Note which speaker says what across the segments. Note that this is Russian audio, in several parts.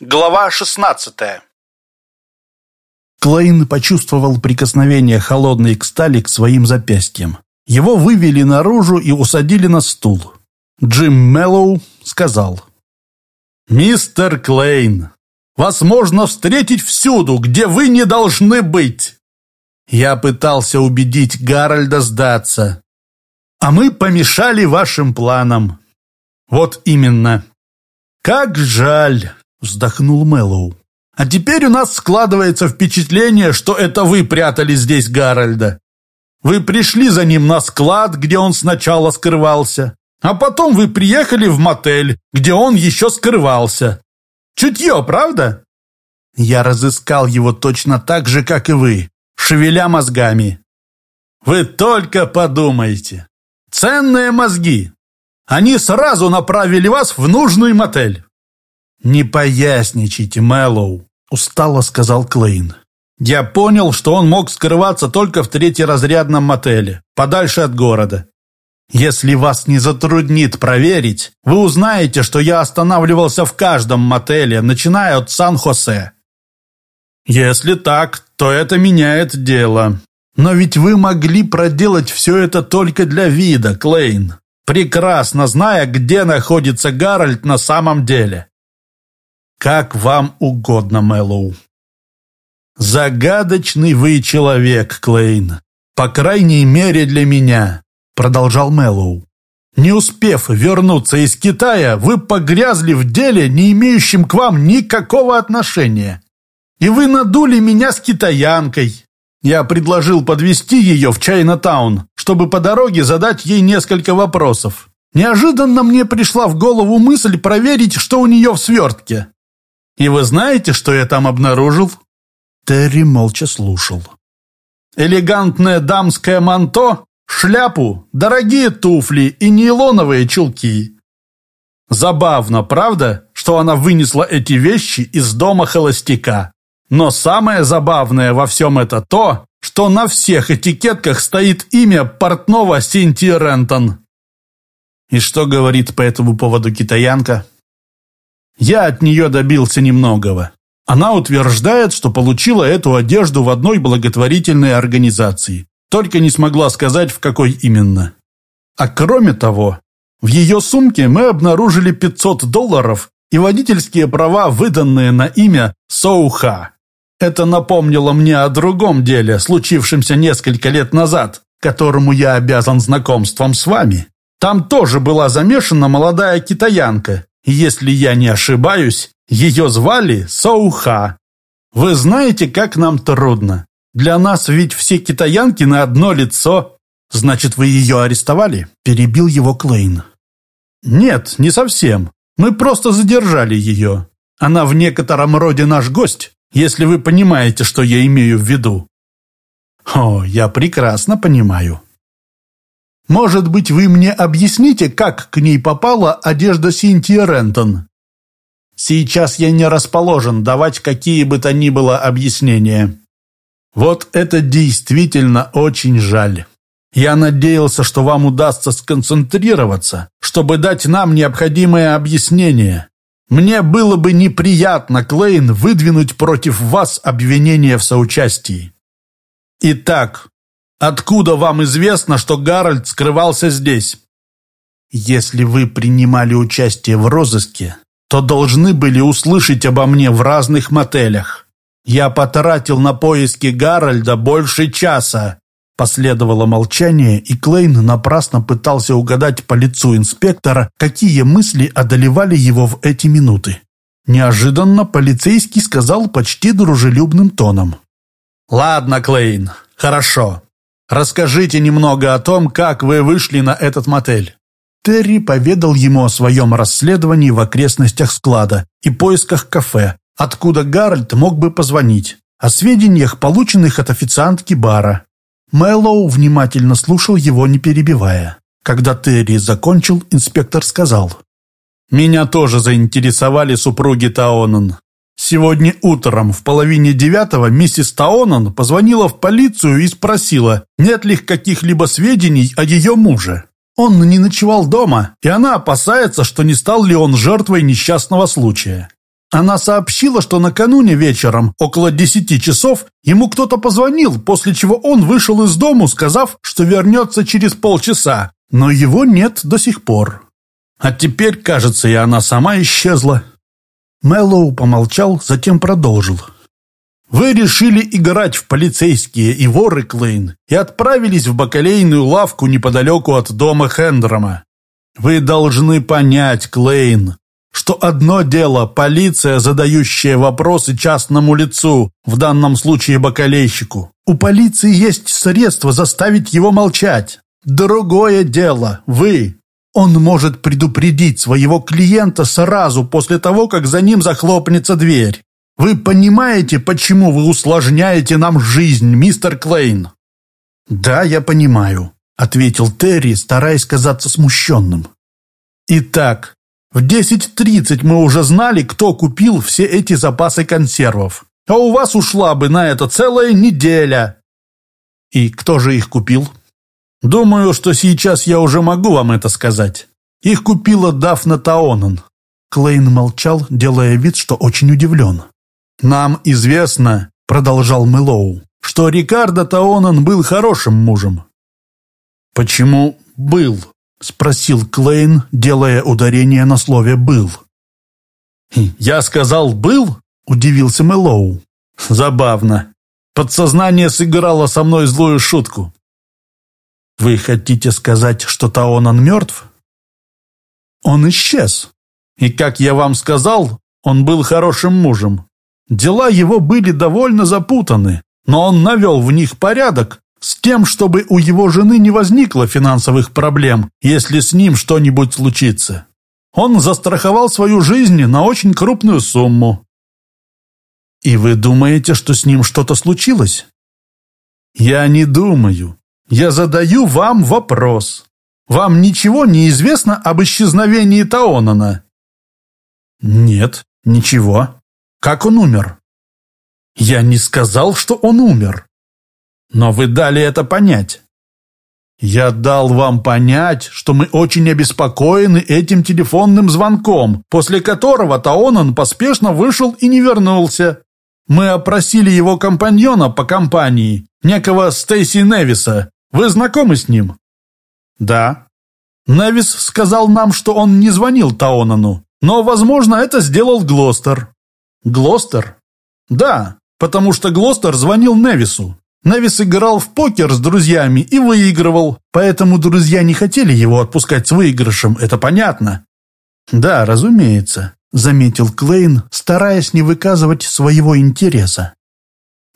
Speaker 1: Глава 16
Speaker 2: Клейн почувствовал прикосновение холодной к стали к своим запястьям. Его вывели наружу и усадили на стул. Джим Меллоу сказал. «Мистер Клейн, вас можно встретить всюду, где вы не должны быть!» Я пытался убедить Гарольда сдаться. «А мы помешали вашим планам». «Вот именно». «Как жаль!» Вздохнул Мэллоу. «А теперь у нас складывается впечатление, что это вы прятали здесь Гарольда. Вы пришли за ним на склад, где он сначала скрывался, а потом вы приехали в мотель, где он еще скрывался. Чутье, правда?» Я разыскал его точно так же, как и вы, шевеля мозгами. Вы только подумайте. Ценные мозги. Они сразу направили вас в нужный мотель. «Не поясничайте, Мэллоу», — устало сказал Клейн. «Я понял, что он мог скрываться только в третьеразрядном мотеле, подальше от города. Если вас не затруднит проверить, вы узнаете, что я останавливался в каждом мотеле, начиная от Сан-Хосе. Если так, то это меняет дело. Но ведь вы могли проделать все это только для вида, Клейн, прекрасно зная, где находится Гарольд на самом деле. Как вам угодно, Мэллоу. Загадочный вы человек, Клейн. По крайней мере для меня, продолжал Мэллоу. Не успев вернуться из Китая, вы погрязли в деле, не имеющем к вам никакого отношения. И вы надули меня с китаянкой. Я предложил подвести ее в Чайна-таун, чтобы по дороге задать ей несколько вопросов. Неожиданно мне пришла в голову мысль проверить, что у нее в свертке. И вы знаете, что я там обнаружил?» Терри молча слушал. «Элегантное дамское манто, шляпу, дорогие туфли и нейлоновые чулки. Забавно, правда, что она вынесла эти вещи из дома холостяка? Но самое забавное во всем это то, что на всех этикетках стоит имя портного Синтии Рентон». «И что говорит по этому поводу китаянка?» Я от нее добился немногого. Она утверждает, что получила эту одежду в одной благотворительной организации, только не смогла сказать, в какой именно. А кроме того, в ее сумке мы обнаружили 500 долларов и водительские права, выданные на имя Соуха. Это напомнило мне о другом деле, случившемся несколько лет назад, которому я обязан знакомством с вами. Там тоже была замешана молодая китаянка, если я не ошибаюсь, ее звали Соуха. Вы знаете, как нам трудно. Для нас ведь все китаянки на одно лицо. Значит, вы ее арестовали?» Перебил его Клейн. «Нет, не совсем. Мы просто задержали ее. Она в некотором роде наш гость, если вы понимаете, что я имею в виду». «О, я прекрасно понимаю. Может быть, вы мне объясните, как к ней попала одежда Синтии Рентон? Сейчас я не расположен давать какие бы то ни было объяснения. Вот это действительно очень жаль. Я надеялся, что вам удастся сконцентрироваться, чтобы дать нам необходимое объяснение. Мне было бы неприятно, Клейн, выдвинуть против вас обвинение в соучастии. Итак, Откуда вам известно, что Гарольд скрывался здесь? Если вы принимали участие в розыске, то должны были услышать обо мне в разных мотелях. Я потратил на поиски Гарольда больше часа. Последовало молчание, и Клейн напрасно пытался угадать по лицу инспектора, какие мысли одолевали его в эти минуты. Неожиданно полицейский сказал почти дружелюбным тоном. «Ладно, Клейн, хорошо. Расскажите немного о том, как вы вышли на этот мотель». Терри поведал ему о своем расследовании в окрестностях склада и поисках кафе, откуда Гарольд мог бы позвонить, о сведениях, полученных от официантки бара. Мэллоу внимательно слушал его, не перебивая. Когда Терри закончил, инспектор сказал. «Меня тоже заинтересовали супруги Таонан. Сегодня утром в половине девятого миссис Таонан позвонила в полицию и спросила, нет ли каких-либо сведений о ее муже. Он не ночевал дома, и она опасается, что не стал ли он жертвой несчастного случая. Она сообщила, что накануне вечером, около десяти часов, ему кто-то позвонил, после чего он вышел из дому, сказав, что вернется через полчаса, но его нет до сих пор. А теперь, кажется, и она сама исчезла. Мэллоу помолчал, затем продолжил. «Вы решили играть в полицейские и воры, Клейн, и отправились в бакалейную лавку неподалеку от дома Хендрома. Вы должны понять, Клейн, что одно дело полиция, задающая вопросы частному лицу, в данном случае бакалейщику. У полиции есть средства заставить его молчать. Другое дело вы. Он может предупредить своего клиента сразу после того, как за ним захлопнется дверь. Вы понимаете, почему вы усложняете нам жизнь, мистер Клейн? Да, я понимаю, ответил Терри, стараясь казаться смущенным. Итак, в 10.30 мы уже знали, кто купил все эти запасы консервов. А у вас ушла бы на это целая неделя. И кто же их купил? Думаю, что сейчас я уже могу вам это сказать. Их купила Дафна Таонан. Клейн молчал, делая вид, что очень удивлен. «Нам известно», — продолжал Мэлоу, «что Рикардо Таонан был хорошим мужем». «Почему был?» — спросил Клейн, делая ударение на слове «был». «Я сказал «был»?» — удивился Мэллоу. «Забавно. Подсознание сыграло со мной злую шутку». «Вы хотите сказать, что Таонан мертв?» «Он исчез. И, как я вам сказал, он был хорошим мужем. Дела его были довольно запутаны, но он навел в них порядок, с тем, чтобы у его жены не возникло финансовых проблем, если с ним что-нибудь случится. Он застраховал свою жизнь на очень крупную сумму. И вы думаете, что с ним что-то случилось? Я не думаю. Я задаю вам вопрос. Вам ничего не известно об исчезновении Таонана? Нет, ничего. Как он умер? Я не сказал, что он умер. Но вы дали это понять. Я дал вам понять, что мы очень обеспокоены этим телефонным звонком, после которого Таонан поспешно вышел и не вернулся. Мы опросили его компаньона по компании, некого Стейси Невиса. Вы знакомы с ним? Да. Невис сказал нам, что он не звонил Таонану, но, возможно, это сделал Глостер. Глостер? Да, потому что Глостер звонил Невису. Невис играл в покер с друзьями и выигрывал, поэтому друзья не хотели его отпускать с выигрышем, это понятно. Да, разумеется, заметил Клейн, стараясь не выказывать своего интереса.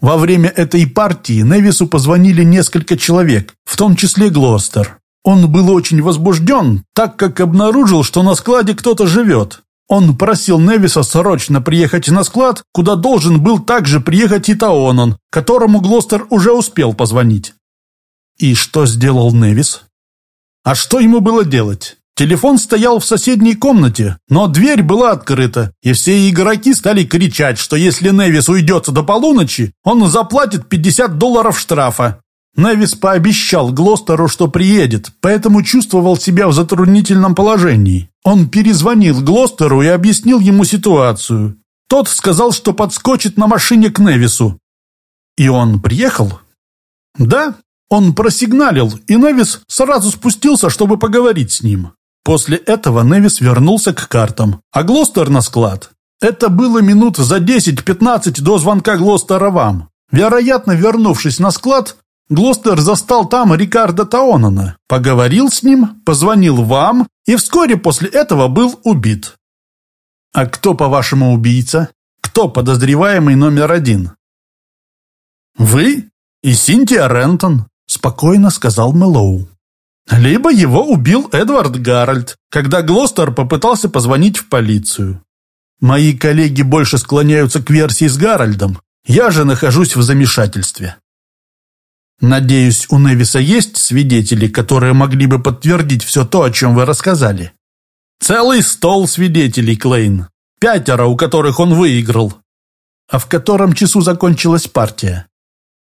Speaker 2: Во время этой партии Невису позвонили несколько человек, в том числе Глостер. Он был очень возбужден, так как обнаружил, что на складе кто-то живет. Он просил Невиса срочно приехать на склад, куда должен был также приехать и Таонан, которому Глостер уже успел позвонить. И что сделал Невис? А что ему было делать? Телефон стоял в соседней комнате, но дверь была открыта, и все игроки стали кричать, что если Невис уйдет до полуночи, он заплатит 50 долларов штрафа. Невис пообещал Глостеру, что приедет, поэтому чувствовал себя в затруднительном положении. Он перезвонил Глостеру и объяснил ему ситуацию. Тот сказал, что подскочит на машине к Невису. И он приехал? Да, он просигналил, и Невис сразу спустился, чтобы поговорить с ним. После этого Невис вернулся к картам, а Глостер на склад. Это было минут за 10-15 до звонка Глостера вам. Вероятно, вернувшись на склад, Глостер застал там Рикардо Таонана, поговорил с ним, позвонил вам и вскоре после этого был убит. А кто, по-вашему, убийца? Кто подозреваемый номер один? Вы и Синтия Рентон, спокойно сказал Мэлоу. Либо его убил Эдвард Гарольд, когда Глостер попытался позвонить в полицию. Мои коллеги больше склоняются к версии с Гарольдом. Я же нахожусь в замешательстве. Надеюсь, у Невиса есть свидетели, которые могли бы подтвердить все то, о чем вы рассказали? Целый стол свидетелей, Клейн. Пятеро, у которых он выиграл. А в котором часу закончилась партия?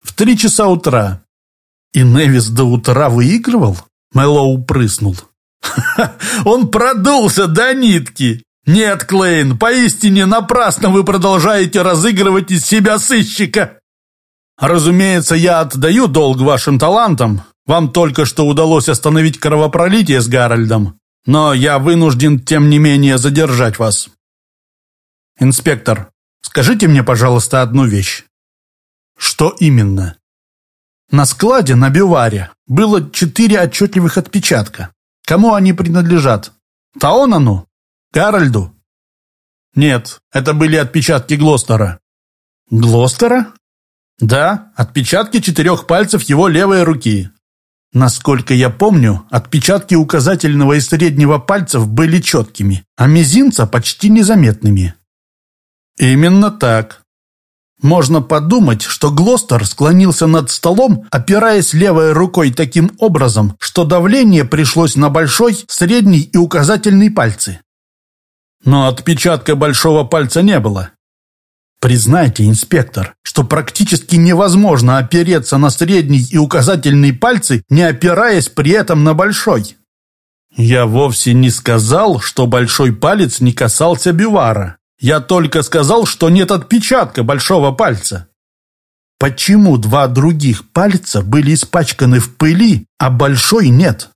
Speaker 2: В три часа утра. И Невис до утра выигрывал? Мэллоу прыснул. «Он продулся до нитки! «Нет, Клейн, поистине напрасно вы продолжаете разыгрывать из себя сыщика!» «Разумеется, я отдаю долг вашим талантам. Вам только что удалось остановить кровопролитие с Гарольдом, но я вынужден, тем не менее, задержать вас. Инспектор, скажите мне, пожалуйста, одну вещь. Что именно? На складе на биваре было четыре отчетливых отпечатка. Кому они принадлежат? Таонану? Гарольду? Нет, это были отпечатки Глостера. Глостера? Да, отпечатки четырех пальцев его левой руки. Насколько я помню, отпечатки указательного и среднего пальцев были четкими, а мизинца почти незаметными. Именно так. Можно подумать, что Глостер склонился над столом, опираясь левой рукой таким образом, что давление пришлось на большой, средний и указательный пальцы. Но отпечатка большого пальца не было. Признайте, инспектор, что практически невозможно опереться на средний и указательный пальцы, не опираясь при этом на большой. Я вовсе не сказал, что большой палец не касался бивара. Я только сказал, что нет отпечатка большого пальца. Почему два других пальца были испачканы в пыли, а большой нет?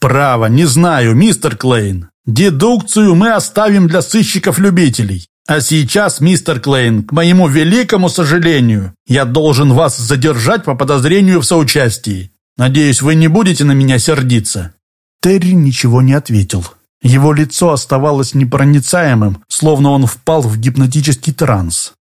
Speaker 2: Право, не знаю, мистер Клейн. Дедукцию мы оставим для сыщиков-любителей. А сейчас, мистер Клейн, к моему великому сожалению, я должен вас задержать по подозрению в соучастии. Надеюсь, вы не будете на меня сердиться». Терри ничего не ответил. Его лицо оставалось непроницаемым, словно он впал в гипнотический транс.